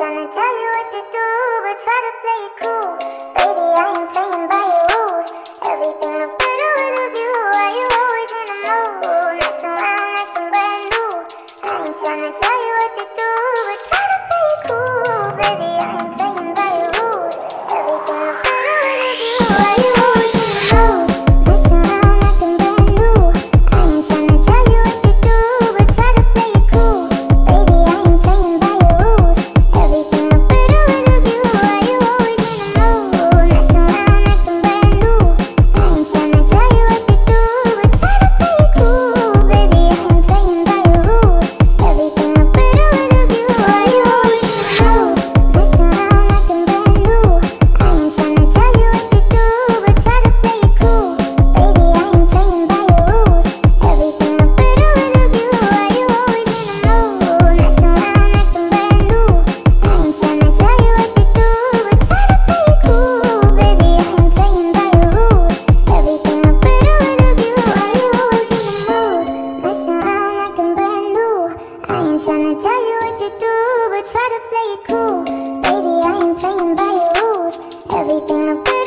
tryna tell you what to do, but try to play it cool. Baby, I ain't playing by your rules. play it cool. Baby, I ain't playing by your rules. Everything about